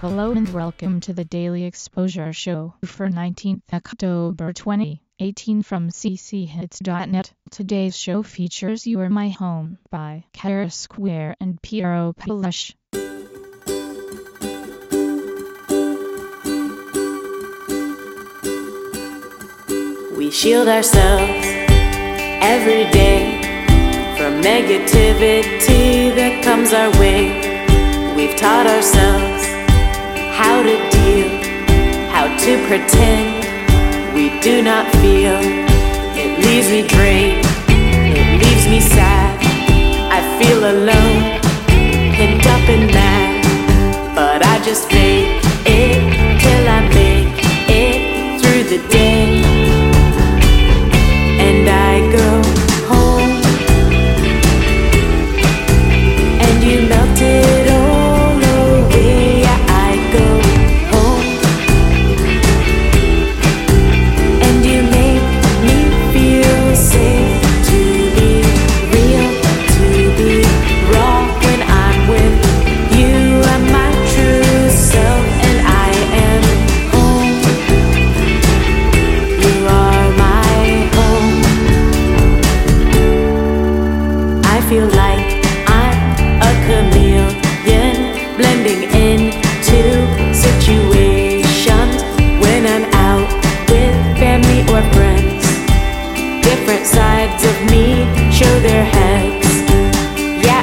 Hello and welcome to the Daily Exposure Show for 19th October 2018 from cchits.net. Today's show features You Are My Home by Kara Square and Piero Palush. We shield ourselves every day from negativity that comes our way. We've taught ourselves how to deal, how to pretend we do not feel. It leaves me drained, it leaves me sad. I feel alone,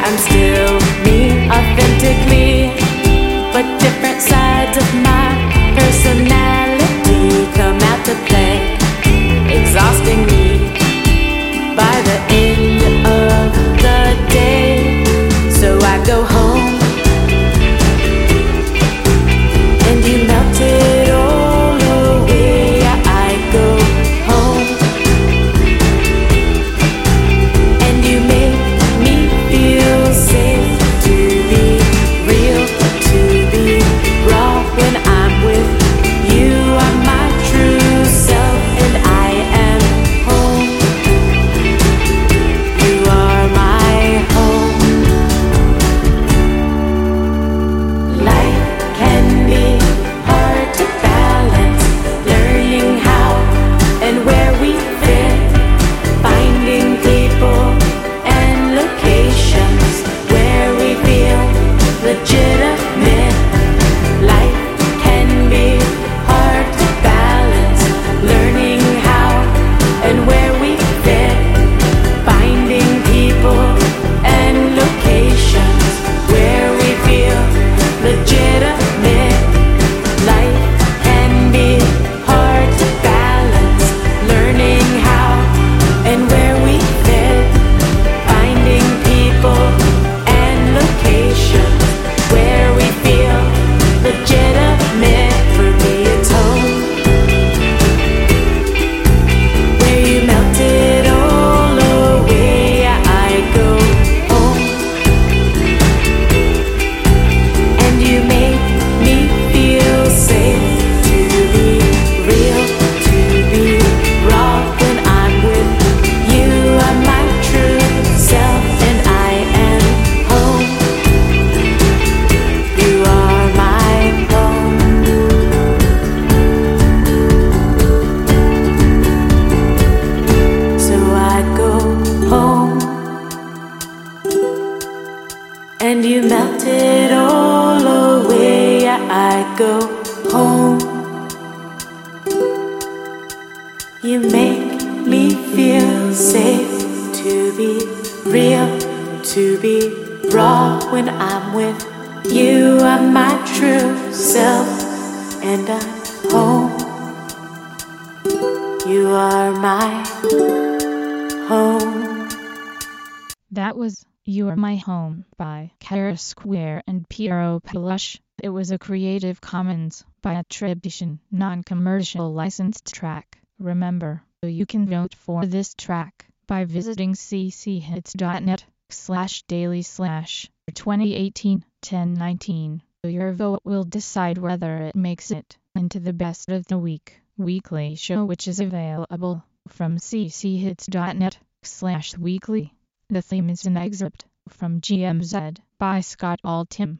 I'm still me authentically, but different sides of my go home. You make me feel safe to be real, to be raw when I'm with you. I'm my true self, and I'm home. You are my home. That was You Are My Home by Kara Square and Piero Palush. It was a Creative Commons by attribution, non-commercial licensed track. Remember, you can vote for this track by visiting cchits.net slash daily slash 2018 1019. Your vote will decide whether it makes it into the best of the week weekly show which is available from cchits.net slash weekly. The theme is an excerpt from GMZ by Scott Altham.